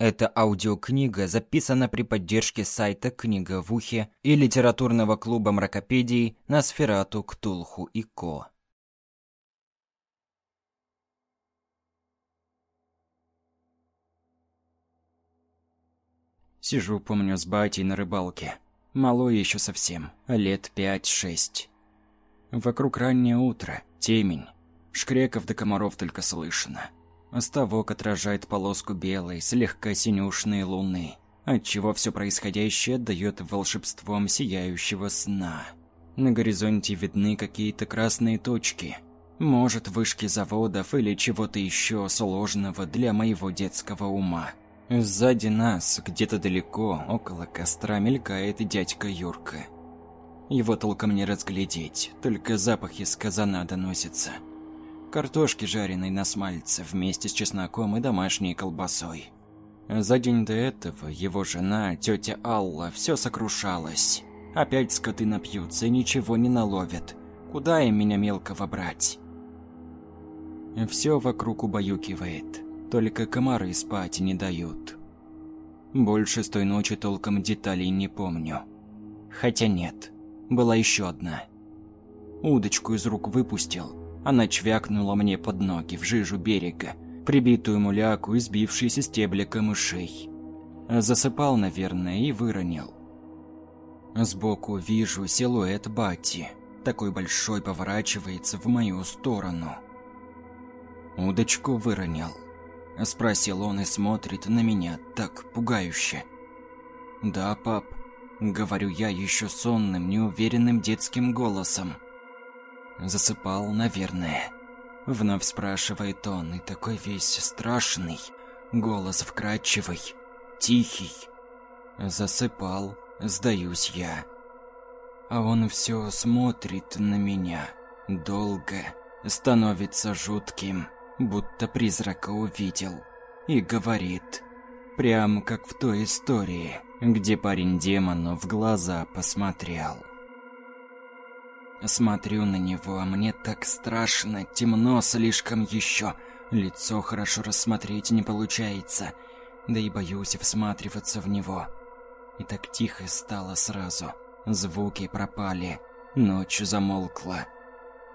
Эта аудиокнига записана при поддержке сайта «Книга в ухе» и литературного клуба мракопедий на Сферату, Ктулху и Ко. Сижу, помню, с батей на рыбалке. Малой еще совсем, лет пять-шесть. Вокруг раннее утро, темень. Шкреков до комаров только слышно. Ставок отражает полоску белой, слегка синюшной луны, отчего все происходящее дает волшебством сияющего сна. На горизонте видны какие-то красные точки. Может, вышки заводов или чего-то еще сложного для моего детского ума. Сзади нас, где-то далеко, около костра, мелькает дядька Юрка. Его толком не разглядеть, только запахи с казана доносятся картошки жареной на смальце вместе с чесноком и домашней колбасой. За день до этого его жена, тетя Алла, все сокрушалась. Опять скоты напьются и ничего не наловят. Куда им меня мелкого брать? Все вокруг убаюкивает, только комары спать не дают. Больше с той ночи толком деталей не помню. Хотя нет, была еще одна. Удочку из рук выпустил, она чвякнула мне под ноги в жижу берега, прибитую муляку и сбившийся стебля камышей. Засыпал, наверное, и выронил. Сбоку вижу силуэт Бати. Такой большой поворачивается в мою сторону. «Удочку выронил?» Спросил он и смотрит на меня так пугающе. «Да, пап», — говорю я еще сонным, неуверенным детским голосом. Засыпал, наверное. Вновь спрашивает он, и такой весь страшный. Голос вкрадчивый, тихий. Засыпал, сдаюсь я. А он все смотрит на меня. Долго. Становится жутким, будто призрака увидел. И говорит. Прям как в той истории, где парень демону в глаза посмотрел. Смотрю на него, а мне так страшно, темно слишком еще. Лицо хорошо рассмотреть не получается, да и боюсь всматриваться в него. И так тихо стало сразу. Звуки пропали, ночь замолкла.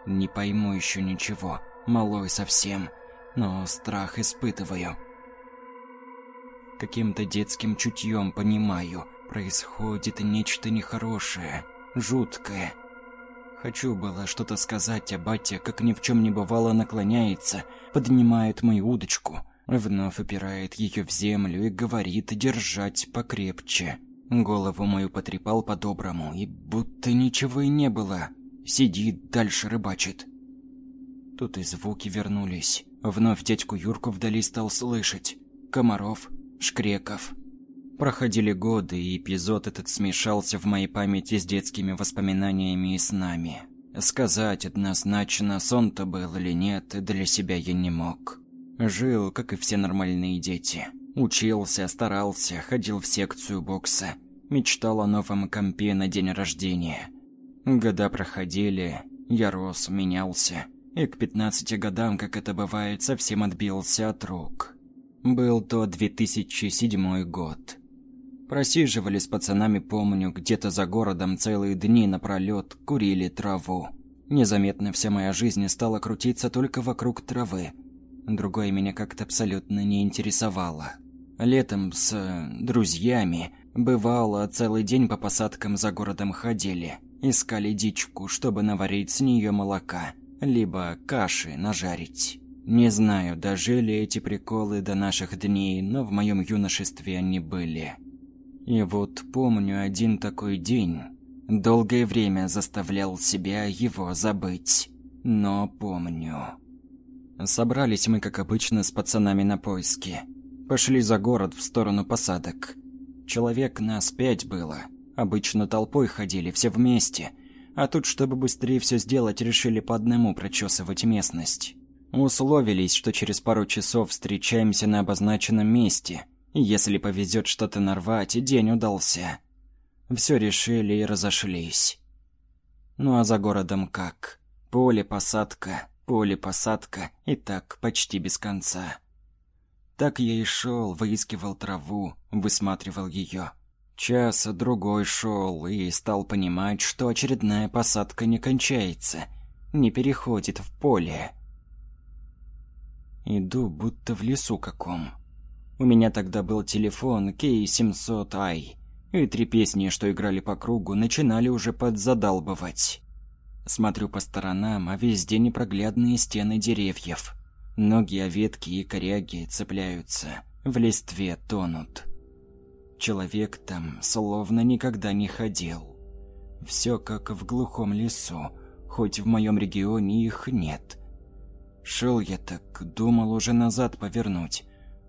Не пойму еще ничего, малой совсем, но страх испытываю. Каким-то детским чутьем понимаю, происходит нечто нехорошее, жуткое. Хочу было что-то сказать, а батя, как ни в чем не бывало, наклоняется, поднимает мою удочку, вновь опирает ее в землю и говорит держать покрепче. Голову мою потрепал по-доброму, и будто ничего и не было. Сидит, дальше рыбачит. Тут и звуки вернулись. Вновь дядьку Юрку вдали стал слышать. Комаров, шкреков, Проходили годы, и эпизод этот смешался в моей памяти с детскими воспоминаниями и снами. Сказать однозначно, сон-то был или нет, для себя я не мог. Жил, как и все нормальные дети. Учился, старался, ходил в секцию бокса. Мечтал о новом компе на день рождения. Года проходили, я рос, менялся. И к 15 годам, как это бывает, совсем отбился от рук. Был то 2007 год. Просиживали с пацанами, помню, где-то за городом целые дни напролет, курили траву. Незаметно вся моя жизнь стала крутиться только вокруг травы. Другое меня как-то абсолютно не интересовало. Летом с э, друзьями бывало целый день по посадкам за городом ходили, искали дичку, чтобы наварить с нее молока, либо каши нажарить. Не знаю, дожили эти приколы до наших дней, но в моем юношестве они были. И вот помню один такой день. Долгое время заставлял себя его забыть. Но помню. Собрались мы, как обычно, с пацанами на поиски. Пошли за город в сторону посадок. Человек нас пять было. Обычно толпой ходили, все вместе. А тут, чтобы быстрее все сделать, решили по одному прочесывать местность. Условились, что через пару часов встречаемся на обозначенном месте – если повезет что-то нарвать, день удался. Все решили и разошлись. Ну а за городом как? Поле, посадка, поле, посадка, и так почти без конца. Так я и шел, выискивал траву, высматривал ее. Час другой шел и стал понимать, что очередная посадка не кончается, не переходит в поле. Иду будто в лесу каком. У меня тогда был телефон K700i, и три песни, что играли по кругу, начинали уже подзадалбывать. Смотрю по сторонам, а везде непроглядные стены деревьев. Ноги о ветки и коряги цепляются, в листве тонут. Человек там словно никогда не ходил. Все как в глухом лесу, хоть в моем регионе их нет. Шел я так, думал уже назад повернуть.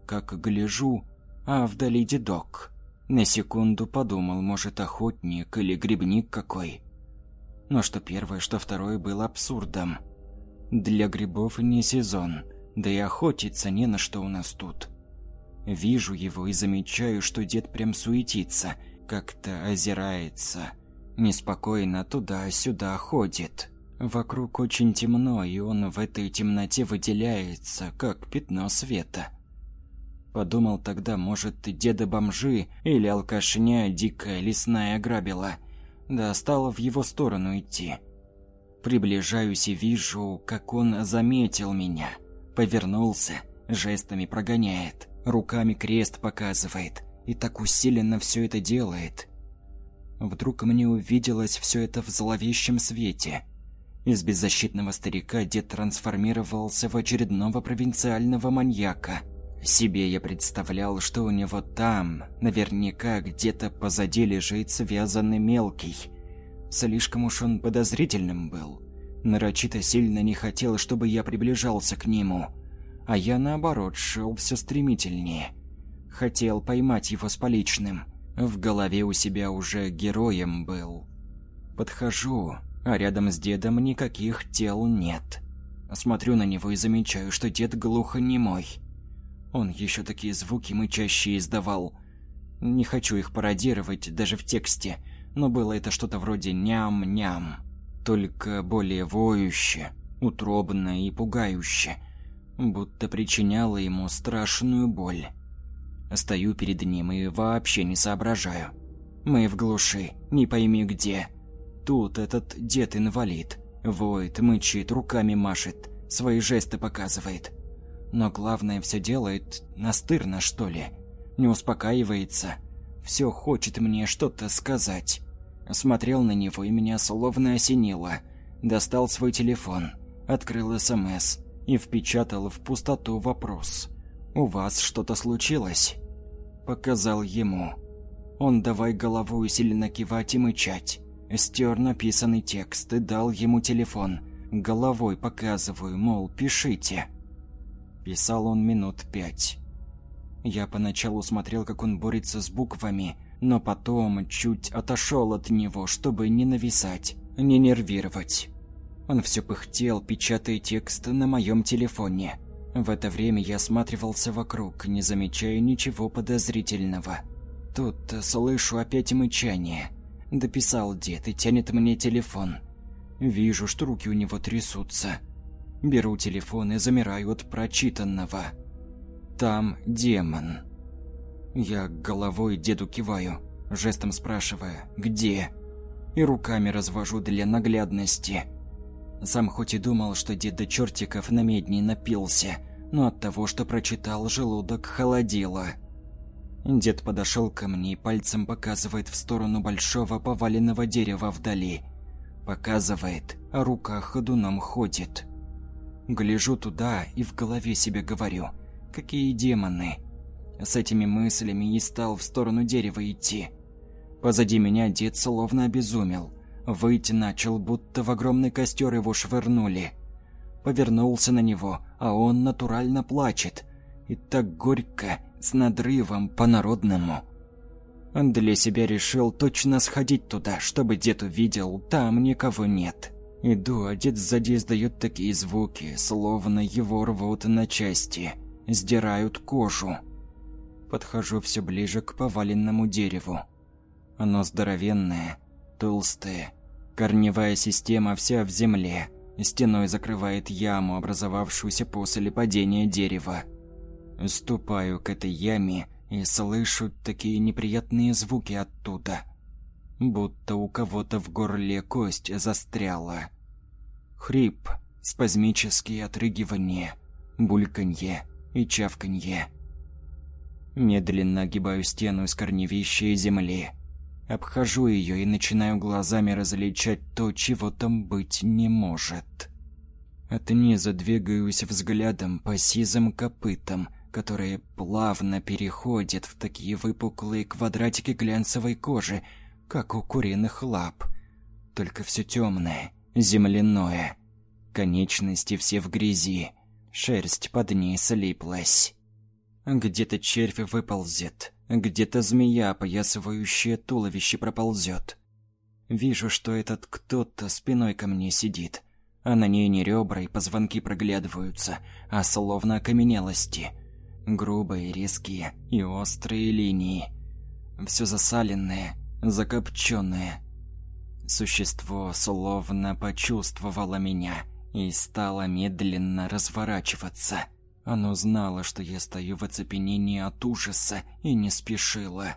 Как гляжу, а вдали дедок. На секунду подумал, может, охотник или грибник какой. Но что первое, что второе было абсурдом. Для грибов не сезон, да и охотиться не на что у нас тут. Вижу его и замечаю, что дед прям суетится, как-то озирается. Неспокойно туда-сюда ходит. Вокруг очень темно, и он в этой темноте выделяется, как пятно света. Подумал тогда, может, деда-бомжи или алкашня дикая лесная грабила. Да стало в его сторону идти. Приближаюсь и вижу, как он заметил меня. Повернулся, жестами прогоняет руками крест показывает и так усиленно все это делает. Вдруг мне увиделось все это в зловещем свете. Из беззащитного старика дед трансформировался в очередного провинциального маньяка. Себе я представлял, что у него там, наверняка где-то позади лежит связанный мелкий. Слишком уж он подозрительным был. Нарочито сильно не хотел, чтобы я приближался к нему – а я наоборот шел все стремительнее. Хотел поймать его с поличным. В голове у себя уже героем был. Подхожу, а рядом с дедом никаких тел нет. Смотрю на него и замечаю, что дед глухонемой. Он еще такие звуки мычащие издавал. Не хочу их пародировать даже в тексте, но было это что-то вроде ням-ням, только более воюще, утробно и пугающе будто причиняла ему страшную боль. Стою перед ним и вообще не соображаю. Мы в глуши, не пойми где. Тут этот дед-инвалид. Воет, мычит, руками машет, свои жесты показывает. Но главное все делает настырно, что ли. Не успокаивается. Все хочет мне что-то сказать. Смотрел на него и меня словно осенило. Достал свой телефон, открыл СМС и впечатал в пустоту вопрос. «У вас что-то случилось?» Показал ему. Он давай головой сильно кивать и мычать. Стер написанный текст и дал ему телефон. Головой показываю, мол, пишите. Писал он минут пять. Я поначалу смотрел, как он борется с буквами, но потом чуть отошел от него, чтобы не нависать, не нервировать. Он все пыхтел, печатая текст на моем телефоне. В это время я осматривался вокруг, не замечая ничего подозрительного. Тут слышу опять мычание. Дописал дед и тянет мне телефон. Вижу, что руки у него трясутся. Беру телефон и замираю от прочитанного. Там демон. Я головой деду киваю, жестом спрашивая «Где?». И руками развожу для наглядности – сам хоть и думал, что дед до чертиков на медне напился, но от того, что прочитал, желудок холодило. Дед подошел ко мне и пальцем показывает в сторону большого поваленного дерева вдали. Показывает, а рука ходуном ходит. Гляжу туда и в голове себе говорю, какие демоны. С этими мыслями и стал в сторону дерева идти. Позади меня дед словно обезумел. Выйти начал, будто в огромный костер его швырнули. Повернулся на него, а он натурально плачет. И так горько, с надрывом по-народному. Для себя решил точно сходить туда, чтобы дед увидел, там никого нет. Иду, а дед сзади издает такие звуки, словно его рвут на части, сдирают кожу. Подхожу все ближе к поваленному дереву. Оно здоровенное, толстое, Корневая система вся в земле. Стеной закрывает яму, образовавшуюся после падения дерева. Ступаю к этой яме и слышу такие неприятные звуки оттуда. Будто у кого-то в горле кость застряла. Хрип, спазмические отрыгивания, бульканье и чавканье. Медленно огибаю стену из корневища и земли. Обхожу ее и начинаю глазами различать то, чего там быть не может. От низа двигаюсь взглядом по сизым копытам, которые плавно переходят в такие выпуклые квадратики глянцевой кожи, как у куриных лап. Только все темное, земляное. Конечности все в грязи, шерсть под ней слиплась. Где-то червь выползет, где-то змея, опоясывающая туловище, проползет. Вижу, что этот кто-то спиной ко мне сидит, а на ней не ребра и позвонки проглядываются, а словно окаменелости. Грубые, резкие и острые линии. Все засаленное, закопченное. Существо словно почувствовало меня и стало медленно разворачиваться. Оно знало, что я стою в оцепенении от ужаса и не спешило.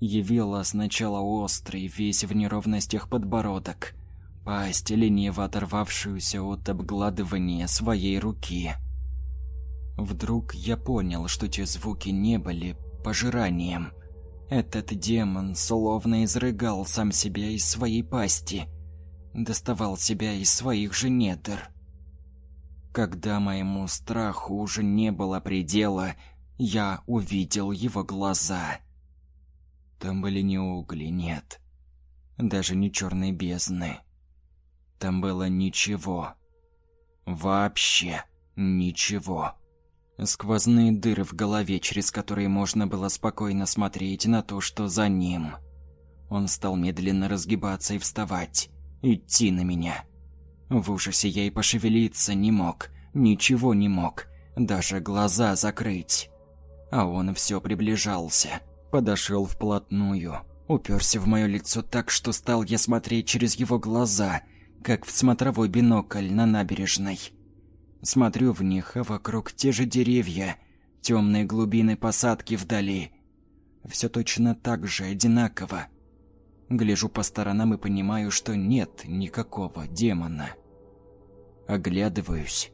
Явила сначала острый, весь в неровностях подбородок, пасть, лениво оторвавшуюся от обгладывания своей руки. Вдруг я понял, что те звуки не были пожиранием. Этот демон словно изрыгал сам себя из своей пасти, доставал себя из своих же недр. Когда моему страху уже не было предела, я увидел его глаза. Там были не угли, нет. Даже не черной бездны. Там было ничего. Вообще ничего. Сквозные дыры в голове, через которые можно было спокойно смотреть на то, что за ним. Он стал медленно разгибаться и вставать, идти на меня. В ужасе я и пошевелиться не мог, ничего не мог, даже глаза закрыть. А он все приближался, подошел вплотную, уперся в мое лицо так, что стал я смотреть через его глаза, как в смотровой бинокль на набережной. Смотрю в них, а вокруг те же деревья, темные глубины посадки вдали. Все точно так же, одинаково. Гляжу по сторонам и понимаю, что нет никакого демона. Оглядываюсь.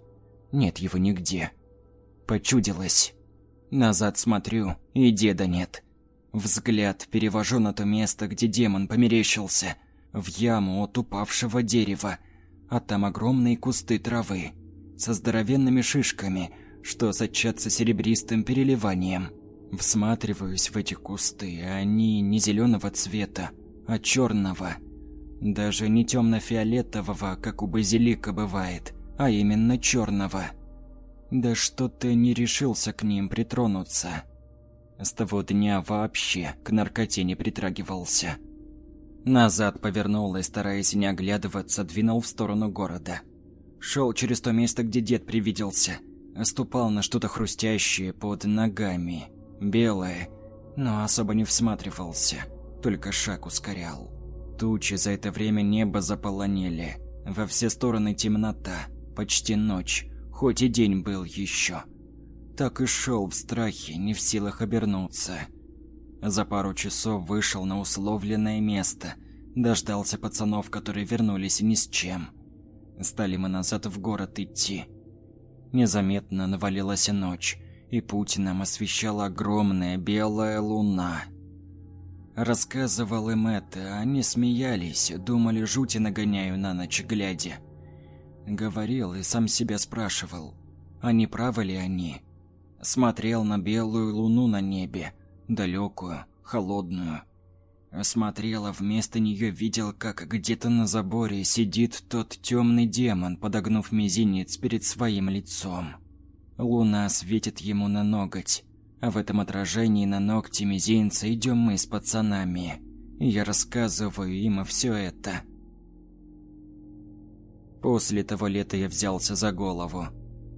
Нет его нигде. Почудилось. Назад смотрю, и деда нет. Взгляд перевожу на то место, где демон померещился – в яму от упавшего дерева, а там огромные кусты травы со здоровенными шишками, что сочатся серебристым переливанием. Всматриваюсь в эти кусты, они не зеленого цвета, а черного. Даже не темно-фиолетового, как у базилика бывает, а именно черного. Да что-то не решился к ним притронуться. С того дня вообще к наркоте не притрагивался. Назад повернул и, стараясь не оглядываться, двинул в сторону города. Шел через то место, где дед привиделся. Ступал на что-то хрустящее под ногами. Белое, но особо не всматривался. Только шаг ускорял. Тучи за это время небо заполонили. Во все стороны темнота. Почти ночь. Хоть и день был еще. Так и шел в страхе, не в силах обернуться. За пару часов вышел на условленное место. Дождался пацанов, которые вернулись ни с чем. Стали мы назад в город идти. Незаметно навалилась ночь, и путь нам освещала огромная белая луна. Рассказывал им это, они смеялись, думали, жути нагоняю на ночь глядя. Говорил и сам себя спрашивал, а не правы ли они? Смотрел на белую луну на небе, далекую, холодную. Смотрела, вместо нее видел, как где-то на заборе сидит тот темный демон, подогнув мизинец перед своим лицом. Луна светит ему на ноготь, а в этом отражении на ногте мизинца идем мы с пацанами. я рассказываю им все это. После того лета я взялся за голову.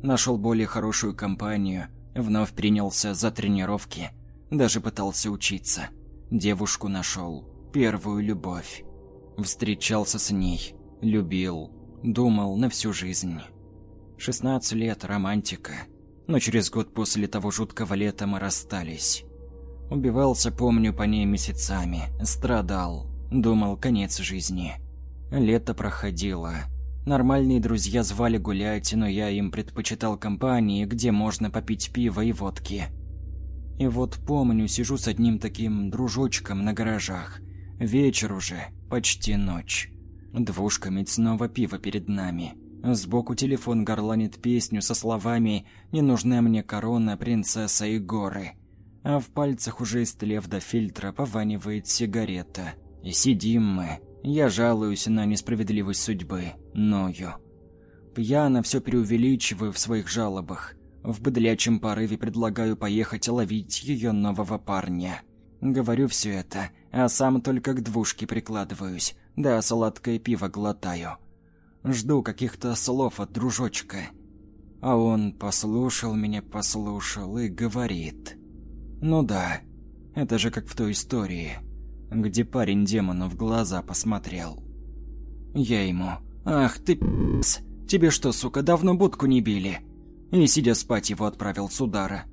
Нашел более хорошую компанию, вновь принялся за тренировки – даже пытался учиться. Девушку нашел. Первую любовь. Встречался с ней. Любил. Думал на всю жизнь. 16 лет, романтика. но через год после того жуткого лета мы расстались. Убивался, помню, по ней месяцами, страдал, думал, конец жизни. Лето проходило. Нормальные друзья звали гулять, но я им предпочитал компании, где можно попить пиво и водки. И вот помню, сижу с одним таким дружочком на гаражах. Вечер уже, почти ночь. Двушка снова пиво перед нами. Сбоку телефон горланит песню со словами «Не нужна мне корона, принцесса и горы». А в пальцах уже истлев до фильтра пованивает сигарета. И сидим мы. Я жалуюсь на несправедливость судьбы. Ною. Пьяно все преувеличиваю в своих жалобах. В быдлячем порыве предлагаю поехать ловить ее нового парня. Говорю все это, а сам только к двушке прикладываюсь, да сладкое пиво глотаю. Жду каких-то слов от дружочка. А он послушал меня, послушал и говорит. Ну да, это же как в той истории, где парень демону в глаза посмотрел. Я ему, ах ты пи***ц, тебе что, сука, давно будку не били? И сидя спать его отправил с удара.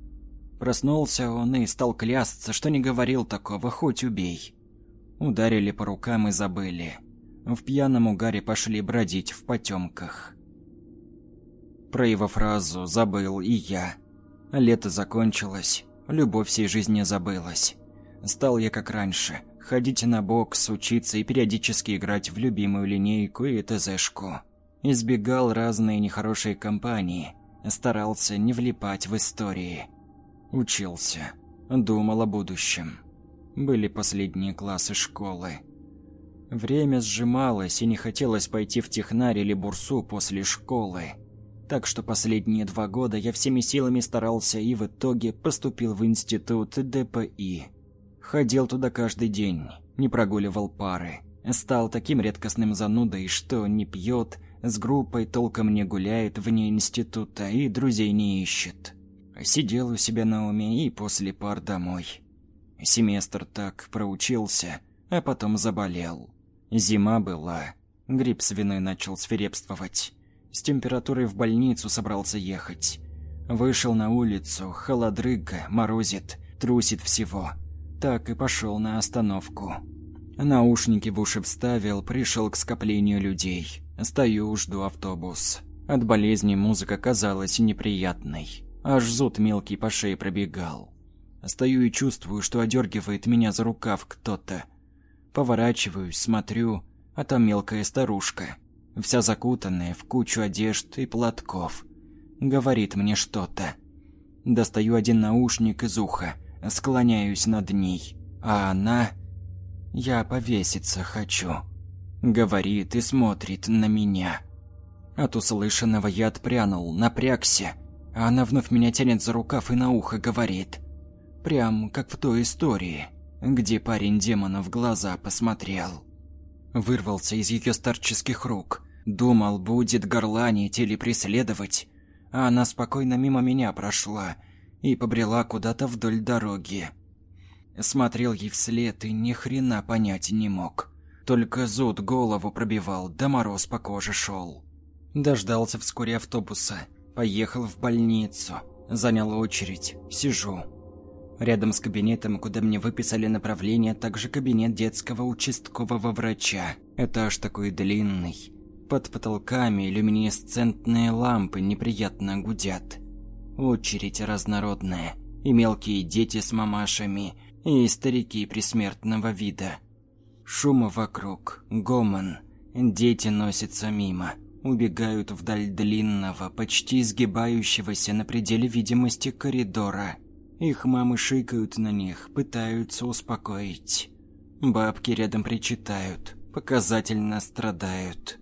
Проснулся он и стал клясться, что не говорил такого, хоть убей. Ударили по рукам и забыли. В пьяном угаре пошли бродить в потемках. Про его фразу забыл и я. Лето закончилось, любовь всей жизни забылась. Стал я как раньше, ходить на бокс, учиться и периодически играть в любимую линейку и ТЗшку. Избегал разные нехорошие компании, старался не влипать в истории. Учился, думал о будущем. Были последние классы школы. Время сжималось, и не хотелось пойти в технарь или бурсу после школы. Так что последние два года я всеми силами старался и в итоге поступил в институт ДПИ. Ходил туда каждый день, не прогуливал пары. Стал таким редкостным занудой, что не пьет, с группой толком не гуляет вне института и друзей не ищет. Сидел у себя на уме и после пар домой. Семестр так проучился, а потом заболел. Зима была. Грипп свиной начал свирепствовать. С температурой в больницу собрался ехать. Вышел на улицу, холодрыга, морозит, трусит всего. Так и пошел на остановку. Наушники в уши вставил, пришел к скоплению людей. Стою, жду автобус. От болезни музыка казалась неприятной. Аж зуд мелкий по шее пробегал. Стою и чувствую, что одергивает меня за рукав кто-то. Поворачиваюсь, смотрю, а там мелкая старушка, вся закутанная в кучу одежд и платков. Говорит мне что-то. Достаю один наушник из уха, склоняюсь над ней, а она... «Я повеситься хочу», — говорит и смотрит на меня. От услышанного я отпрянул, напрягся, а она вновь меня тянет за рукав и на ухо говорит. Прям как в той истории где парень демона в глаза посмотрел. Вырвался из ее старческих рук. Думал, будет горланить или преследовать. А она спокойно мимо меня прошла и побрела куда-то вдоль дороги. Смотрел ей вслед и ни хрена понять не мог. Только зуд голову пробивал, да мороз по коже шел. Дождался вскоре автобуса, поехал в больницу, занял очередь, сижу. Рядом с кабинетом, куда мне выписали направление, также кабинет детского участкового врача. Этаж такой длинный. Под потолками люминесцентные лампы неприятно гудят. Очередь разнородная. И мелкие дети с мамашами, и старики присмертного вида. Шума вокруг, гомон. Дети носятся мимо. Убегают вдаль длинного, почти изгибающегося на пределе видимости коридора. Их мамы шикают на них, пытаются успокоить. Бабки рядом причитают, показательно страдают.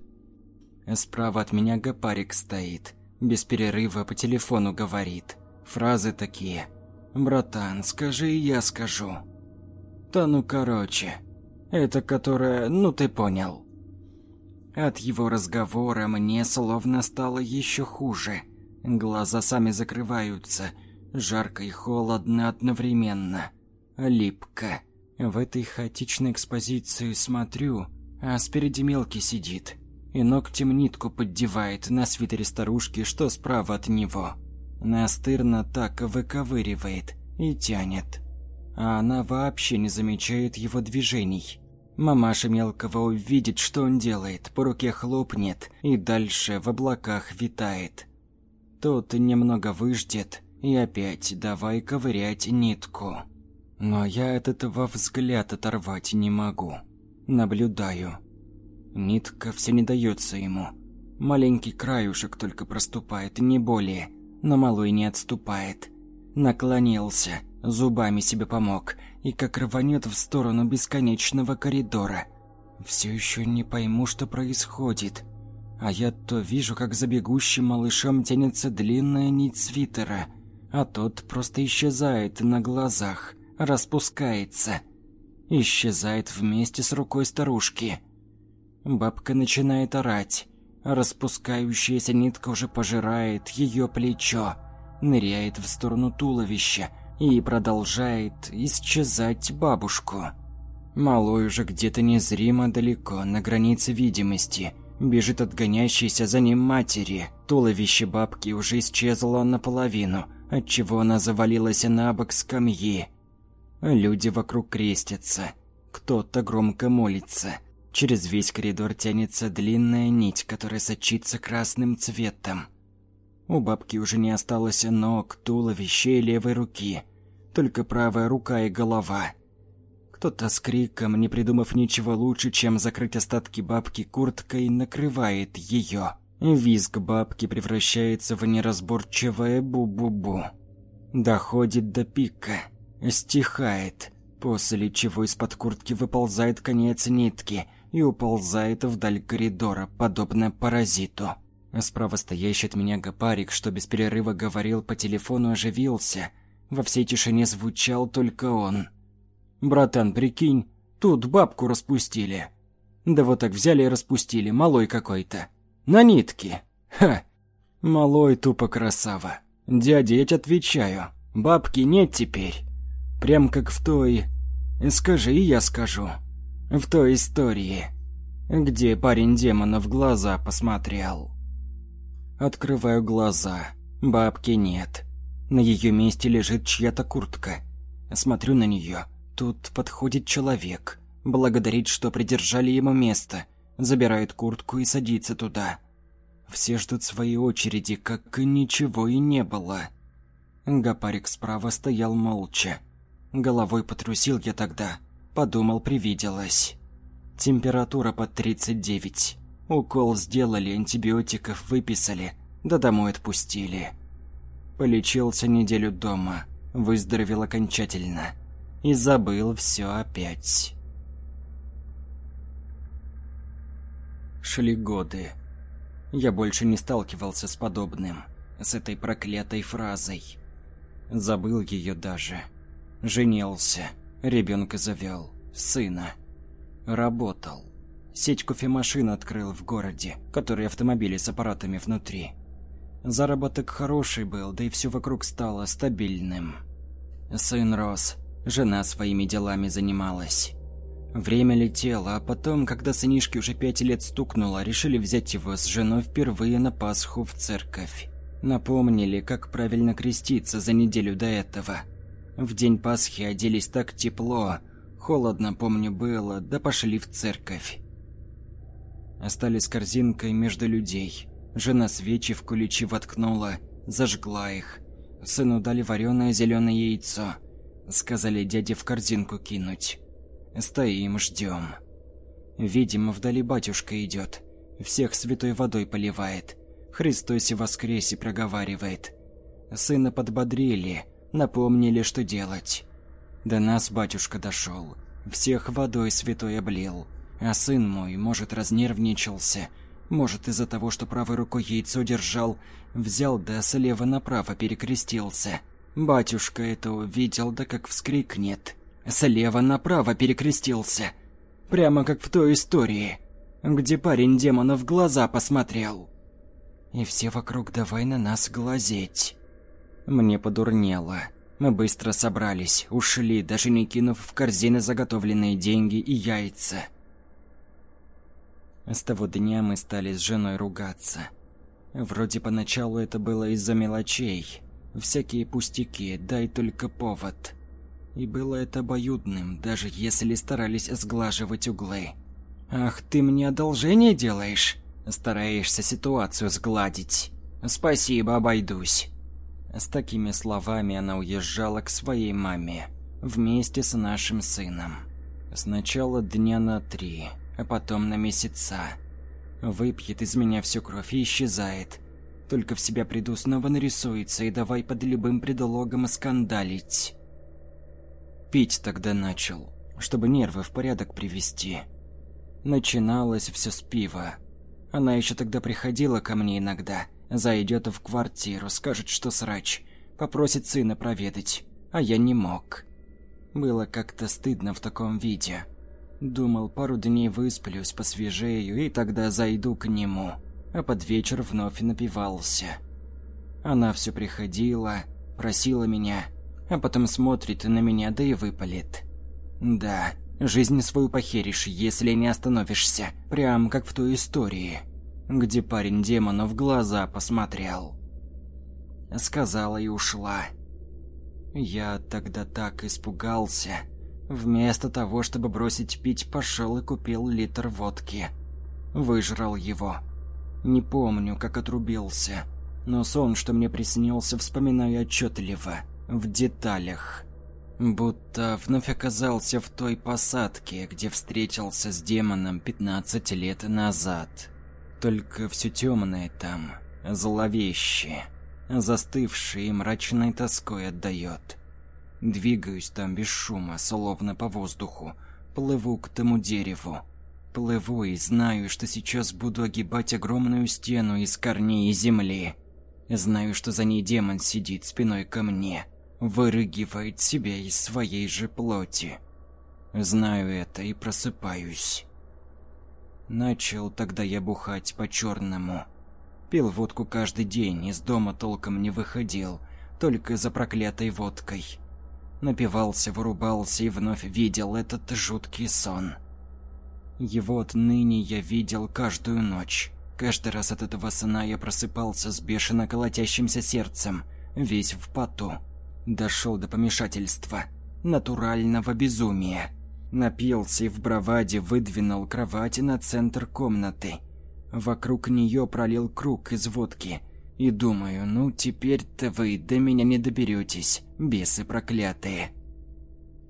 Справа от меня гопарик стоит, без перерыва по телефону говорит. Фразы такие. «Братан, скажи, и я скажу». «Да ну короче». Это которая, ну ты понял. От его разговора мне словно стало еще хуже. Глаза сами закрываются – Жарко и холодно одновременно. Липко. В этой хаотичной экспозиции смотрю, а спереди мелкий сидит. И ногтем нитку поддевает на свитере старушки, что справа от него. Настырно так выковыривает и тянет. А она вообще не замечает его движений. Мамаша мелкого увидит, что он делает, по руке хлопнет и дальше в облаках витает. Тот немного выждет и опять давай ковырять нитку. Но я от этого взгляд оторвать не могу. Наблюдаю. Нитка все не дается ему. Маленький краюшек только проступает, не более, но малой не отступает. Наклонился, зубами себе помог, и как рванет в сторону бесконечного коридора. Все еще не пойму, что происходит. А я то вижу, как за бегущим малышом тянется длинная нить свитера, а тот просто исчезает на глазах, распускается. Исчезает вместе с рукой старушки. Бабка начинает орать. Распускающаяся нитка уже пожирает ее плечо, ныряет в сторону туловища и продолжает исчезать бабушку. Малой уже где-то незримо далеко, на границе видимости, бежит от за ним матери. Туловище бабки уже исчезло наполовину, отчего она завалилась на бок скамьи. Люди вокруг крестятся, кто-то громко молится. Через весь коридор тянется длинная нить, которая сочится красным цветом. У бабки уже не осталось ног, туловища и левой руки, только правая рука и голова. Кто-то с криком, не придумав ничего лучше, чем закрыть остатки бабки курткой, накрывает ее. Визг бабки превращается в неразборчивое бу-бу-бу. Доходит до пика, стихает, после чего из-под куртки выползает конец нитки – и уползает вдаль коридора, подобно паразиту. Справа стоящий от меня гопарик, что без перерыва говорил по телефону, оживился. Во всей тишине звучал только он. «Братан, прикинь, тут бабку распустили». «Да вот так взяли и распустили, малой какой-то. На нитке. Ха! Малой тупо красава. Дядя, я тебе отвечаю, бабки нет теперь. Прям как в той... Скажи, и я скажу. В той истории, где парень демона в глаза посмотрел. Открываю глаза. Бабки нет. На ее месте лежит чья-то куртка. Смотрю на нее. Тут подходит человек. Благодарит, что придержали ему место. Забирает куртку и садится туда. Все ждут своей очереди, как ничего и не было. Гапарик справа стоял молча. Головой потрусил я тогда. Подумал, привиделось. Температура под 39. Укол сделали, антибиотиков выписали, да домой отпустили. Полечился неделю дома, выздоровел окончательно. И забыл все опять. Шли годы. Я больше не сталкивался с подобным, с этой проклятой фразой. Забыл ее даже. Женился. Ребенка завел. Сына. Работал. Сеть кофемашин открыл в городе, которые автомобили с аппаратами внутри. Заработок хороший был, да и все вокруг стало стабильным. Сын рос, жена своими делами занималась. Время летело, а потом, когда сынишке уже пять лет стукнуло, решили взять его с женой впервые на Пасху в церковь. Напомнили, как правильно креститься за неделю до этого – в день Пасхи оделись так тепло, холодно, помню, было, да пошли в церковь. Остались корзинкой между людей. Жена свечи в куличи воткнула, зажгла их. Сыну дали вареное зеленое яйцо. Сказали дяде в корзинку кинуть. Стоим, ждем. Видимо, вдали батюшка идет. Всех святой водой поливает. Христосе воскресе проговаривает. Сына подбодрили, напомнили, что делать. До нас батюшка дошел, всех водой святой облил, а сын мой, может, разнервничался, может, из-за того, что правой рукой яйцо держал, взял да слева направо перекрестился. Батюшка это увидел, да как вскрикнет. Слева направо перекрестился. Прямо как в той истории, где парень демона в глаза посмотрел. И все вокруг давай на нас глазеть. Мне подурнело. Мы быстро собрались, ушли, даже не кинув в корзины заготовленные деньги и яйца. С того дня мы стали с женой ругаться. Вроде поначалу это было из-за мелочей. Всякие пустяки, дай только повод. И было это обоюдным, даже если старались сглаживать углы. «Ах, ты мне одолжение делаешь?» Стараешься ситуацию сгладить. Спасибо, обойдусь. С такими словами она уезжала к своей маме. Вместе с нашим сыном. Сначала дня на три, а потом на месяца. Выпьет из меня всю кровь и исчезает. Только в себя приду, снова нарисуется и давай под любым предлогом скандалить. Пить тогда начал, чтобы нервы в порядок привести. Начиналось все с пива. Она еще тогда приходила ко мне иногда. Зайдет в квартиру, скажет, что срач. Попросит сына проведать. А я не мог. Было как-то стыдно в таком виде. Думал, пару дней высплюсь, посвежею, и тогда зайду к нему. А под вечер вновь напивался. Она все приходила, просила меня, а потом смотрит на меня, да и выпалит. Да, Жизнь свою похеришь, если не остановишься. Прям как в той истории, где парень демона в глаза посмотрел. Сказала и ушла. Я тогда так испугался. Вместо того, чтобы бросить пить, пошел и купил литр водки. Выжрал его. Не помню, как отрубился. Но сон, что мне приснился, вспоминаю отчетливо, в деталях. Будто вновь оказался в той посадке, где встретился с демоном 15 лет назад. Только все темное там, зловещее, застывшее и мрачной тоской отдает. Двигаюсь там без шума, словно по воздуху, плыву к тому дереву. Плыву и знаю, что сейчас буду огибать огромную стену из корней и земли. Знаю, что за ней демон сидит спиной ко мне – вырыгивает себя из своей же плоти. Знаю это и просыпаюсь. Начал тогда я бухать по-черному. Пил водку каждый день, из дома толком не выходил, только за проклятой водкой. Напивался, вырубался и вновь видел этот жуткий сон. Его отныне я видел каждую ночь. Каждый раз от этого сна я просыпался с бешено колотящимся сердцем, весь в поту. Дошел до помешательства, натурального безумия. Напился и в браваде выдвинул кровать на центр комнаты. Вокруг нее пролил круг из водки. И думаю, ну теперь-то вы до меня не доберетесь, бесы проклятые.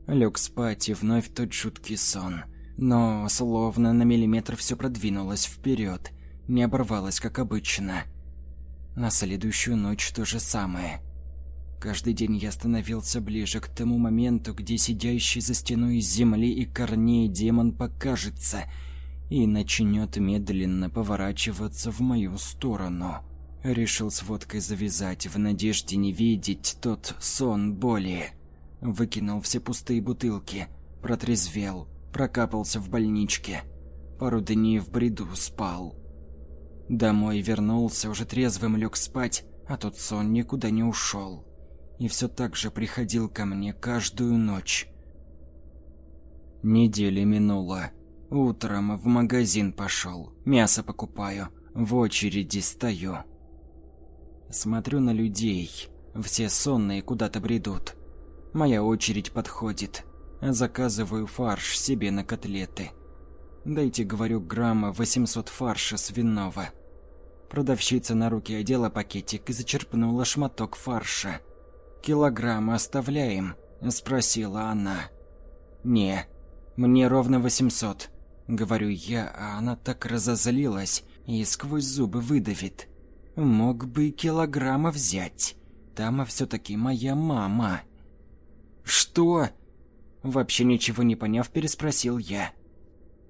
Лег спать и вновь тот жуткий сон. Но словно на миллиметр все продвинулось вперед, не оборвалось, как обычно. На следующую ночь то же самое – Каждый день я становился ближе к тому моменту, где сидящий за стеной из земли и корней демон покажется и начнет медленно поворачиваться в мою сторону. Решил с водкой завязать, в надежде не видеть тот сон боли. Выкинул все пустые бутылки, протрезвел, прокапался в больничке. Пару дней в бреду спал. Домой вернулся, уже трезвым лег спать, а тот сон никуда не ушел и все так же приходил ко мне каждую ночь. Неделя минула. Утром в магазин пошел, мясо покупаю, в очереди стою. Смотрю на людей, все сонные куда-то бредут. Моя очередь подходит. Заказываю фарш себе на котлеты. Дайте, говорю, грамма 800 фарша свиного. Продавщица на руки одела пакетик и зачерпнула шматок фарша. «Килограмм оставляем?» – спросила она. «Не, мне ровно восемьсот», – говорю я, а она так разозлилась и сквозь зубы выдавит. «Мог бы килограмма взять, там все-таки моя мама». «Что?» Вообще ничего не поняв, переспросил я.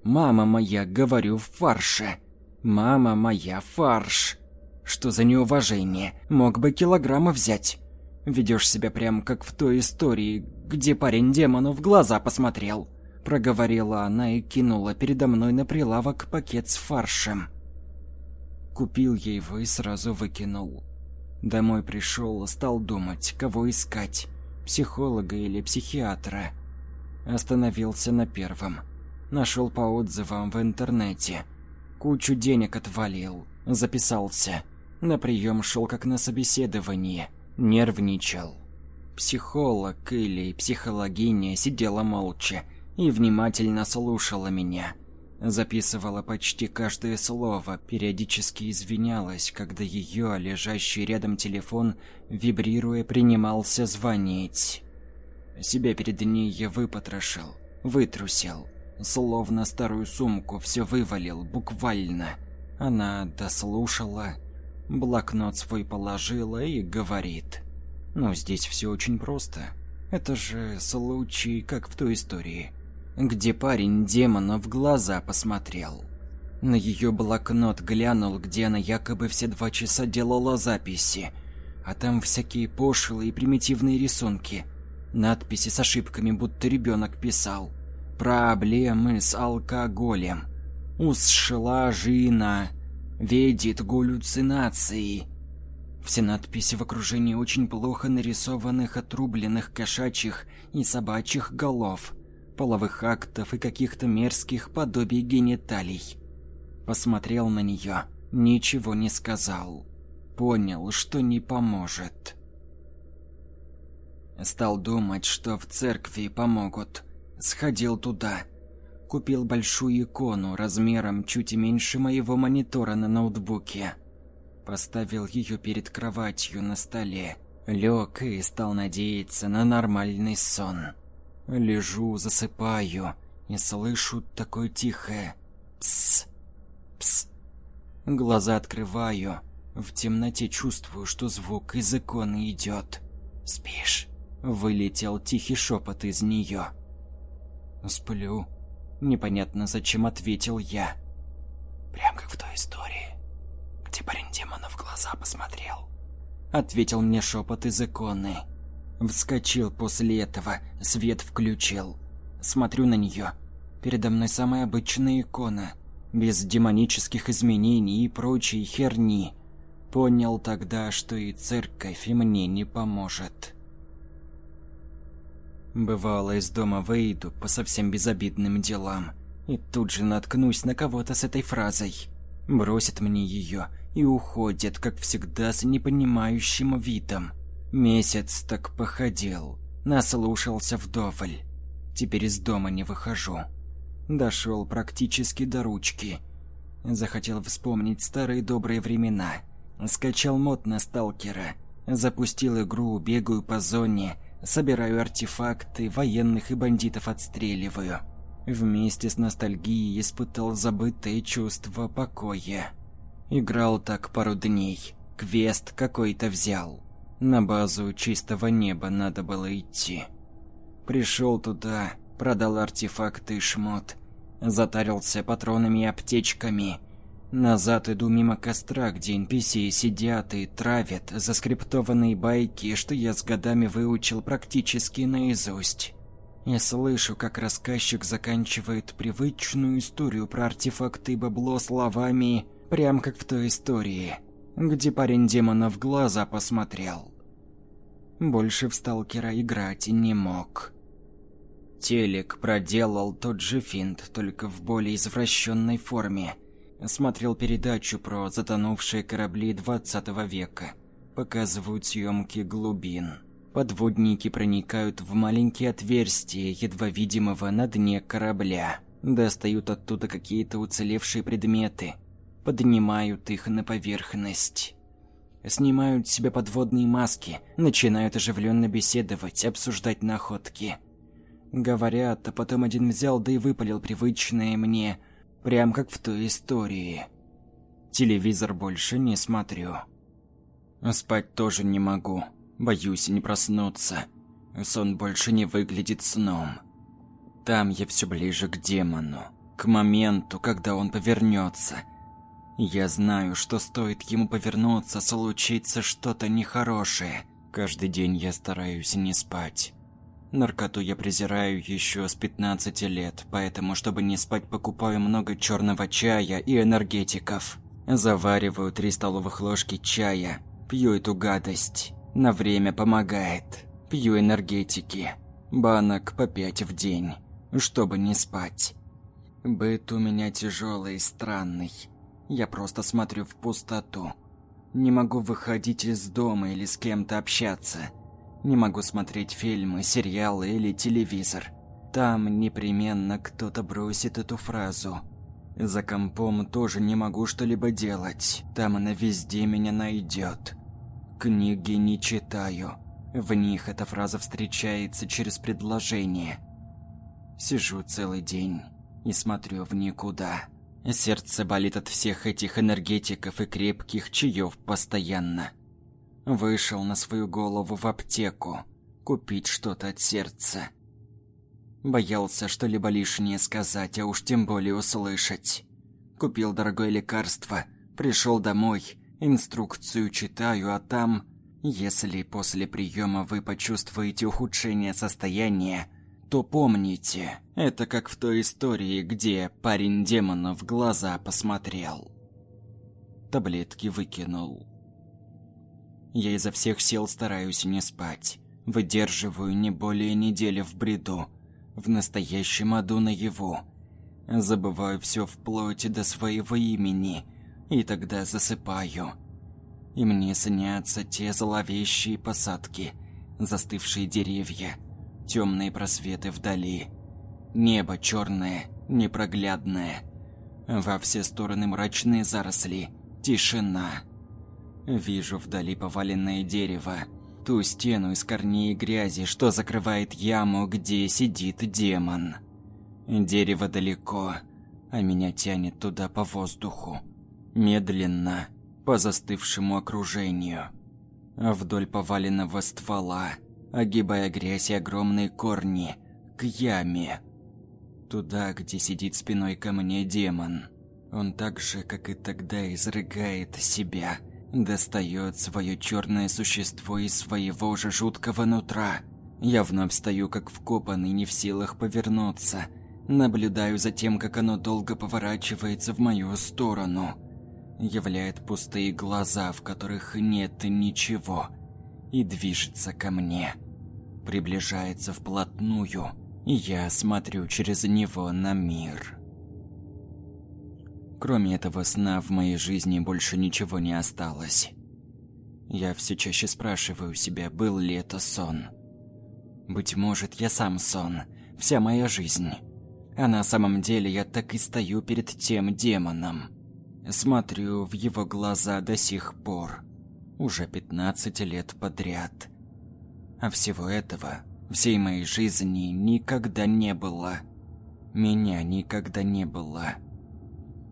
«Мама моя, говорю, в фарше. Мама моя, фарш. Что за неуважение? Мог бы килограмма взять». Ведешь себя прям как в той истории, где парень демону в глаза посмотрел. Проговорила она и кинула передо мной на прилавок пакет с фаршем. Купил я его и сразу выкинул. Домой пришел, стал думать, кого искать, психолога или психиатра. Остановился на первом. Нашел по отзывам в интернете. Кучу денег отвалил, записался. На прием шел как на собеседование – Нервничал. Психолог или психологиня сидела молча и внимательно слушала меня. Записывала почти каждое слово, периодически извинялась, когда ее, лежащий рядом телефон, вибрируя, принимался звонить. Себя перед ней я выпотрошил, вытрусил, словно старую сумку все вывалил, буквально. Она дослушала, блокнот свой положила и говорит. Ну, здесь все очень просто. Это же случай, как в той истории, где парень демона в глаза посмотрел. На ее блокнот глянул, где она якобы все два часа делала записи, а там всякие пошлые и примитивные рисунки. Надписи с ошибками, будто ребенок писал. Проблемы с алкоголем. Усшла жена. Видит галлюцинации. Все надписи в окружении очень плохо нарисованных отрубленных кошачьих и собачьих голов, половых актов и каких-то мерзких подобий гениталий. Посмотрел на нее, ничего не сказал. Понял, что не поможет. Стал думать, что в церкви помогут. Сходил туда. Купил большую икону размером чуть меньше моего монитора на ноутбуке. Поставил ее перед кроватью на столе. Лег и стал надеяться на нормальный сон. Лежу, засыпаю и слышу такое тихое «пс, пс». Глаза открываю. В темноте чувствую, что звук из иконы идет. «Спишь?» Вылетел тихий шепот из нее. «Сплю». Непонятно зачем ответил я. «Прям как в той истории где парень демона в глаза посмотрел. Ответил мне шепот из иконы. Вскочил после этого, свет включил. Смотрю на нее. Передо мной самая обычная икона, без демонических изменений и прочей херни. Понял тогда, что и церковь мне не поможет. Бывало, из дома выйду по совсем безобидным делам, и тут же наткнусь на кого-то с этой фразой. Бросит мне ее и уходит, как всегда, с непонимающим видом. Месяц так походил, наслушался вдоволь. Теперь из дома не выхожу. Дошел практически до ручки. Захотел вспомнить старые добрые времена. Скачал мод на сталкера. Запустил игру, бегаю по зоне, собираю артефакты, военных и бандитов отстреливаю. Вместе с ностальгией испытал забытое чувство покоя. Играл так пару дней. Квест какой-то взял. На базу чистого неба надо было идти. Пришел туда, продал артефакты и шмот. Затарился патронами и аптечками. Назад иду мимо костра, где NPC сидят и травят заскриптованные байки, что я с годами выучил практически наизусть. Я слышу, как рассказчик заканчивает привычную историю про артефакты и бабло словами Прям как в той истории, где парень демона в глаза посмотрел. Больше в сталкера играть не мог. Телек проделал тот же финт, только в более извращенной форме. Смотрел передачу про затонувшие корабли 20 века. Показывают съемки глубин. Подводники проникают в маленькие отверстия, едва видимого на дне корабля. Достают оттуда какие-то уцелевшие предметы поднимают их на поверхность. Снимают себе подводные маски, начинают оживленно беседовать, обсуждать находки. Говорят, а потом один взял да и выпалил привычное мне, прям как в той истории. Телевизор больше не смотрю. Спать тоже не могу, боюсь не проснуться. Сон больше не выглядит сном. Там я все ближе к демону, к моменту, когда он повернется – я знаю, что стоит ему повернуться, случится что-то нехорошее. Каждый день я стараюсь не спать. Наркоту я презираю еще с 15 лет, поэтому, чтобы не спать, покупаю много черного чая и энергетиков. Завариваю 3 столовых ложки чая, пью эту гадость. На время помогает. Пью энергетики. Банок по 5 в день, чтобы не спать. Быт у меня тяжелый и странный. Я просто смотрю в пустоту. Не могу выходить из дома или с кем-то общаться. Не могу смотреть фильмы, сериалы или телевизор. Там непременно кто-то бросит эту фразу. За компом тоже не могу что-либо делать. Там она везде меня найдет. Книги не читаю. В них эта фраза встречается через предложение. Сижу целый день и смотрю в никуда. Сердце болит от всех этих энергетиков и крепких чаев постоянно. Вышел на свою голову в аптеку купить что-то от сердца. Боялся что-либо лишнее сказать, а уж тем более услышать. Купил дорогое лекарство, пришел домой, инструкцию читаю, а там... Если после приема вы почувствуете ухудшение состояния, то помните, это как в той истории, где парень демона в глаза посмотрел. Таблетки выкинул. Я изо всех сил стараюсь не спать. Выдерживаю не более недели в бреду. В настоящем аду наяву. Забываю все вплоть до своего имени. И тогда засыпаю. И мне снятся те зловещие посадки, застывшие деревья, темные просветы вдали. Небо черное, непроглядное. Во все стороны мрачные заросли. Тишина. Вижу вдали поваленное дерево. Ту стену из корней и грязи, что закрывает яму, где сидит демон. Дерево далеко, а меня тянет туда по воздуху. Медленно, по застывшему окружению. Вдоль поваленного ствола – огибая грязь и огромные корни, к яме. Туда, где сидит спиной ко мне демон. Он так же, как и тогда, изрыгает себя, достает свое черное существо из своего же жуткого нутра. Я вновь стою как вкопанный, не в силах повернуться. Наблюдаю за тем, как оно долго поворачивается в мою сторону. Являет пустые глаза, в которых нет ничего. И движется ко мне приближается вплотную, и я смотрю через него на мир. Кроме этого сна в моей жизни больше ничего не осталось. Я все чаще спрашиваю себя, был ли это сон. Быть может, я сам сон, вся моя жизнь. А на самом деле я так и стою перед тем демоном. Смотрю в его глаза до сих пор, уже 15 лет подряд. А всего этого, всей моей жизни никогда не было. Меня никогда не было.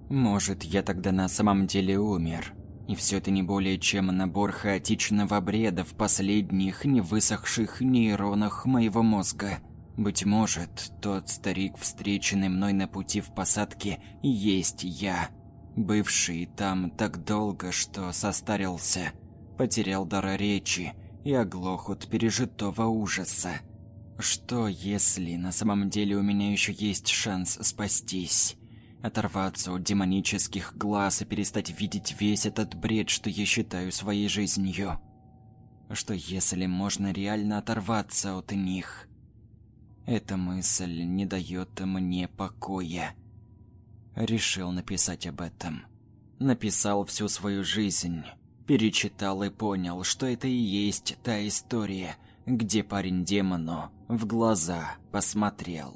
Может, я тогда на самом деле умер. И все это не более чем набор хаотичного бреда в последних невысохших нейронах моего мозга. Быть может, тот старик, встреченный мной на пути в посадке, есть я. Бывший там так долго, что состарился, потерял дар речи, и оглох от пережитого ужаса. Что если на самом деле у меня еще есть шанс спастись? Оторваться от демонических глаз и перестать видеть весь этот бред, что я считаю своей жизнью? Что если можно реально оторваться от них? Эта мысль не дает мне покоя. Решил написать об этом. Написал всю свою жизнь. Перечитал и понял, что это и есть та история, где парень демону в глаза посмотрел.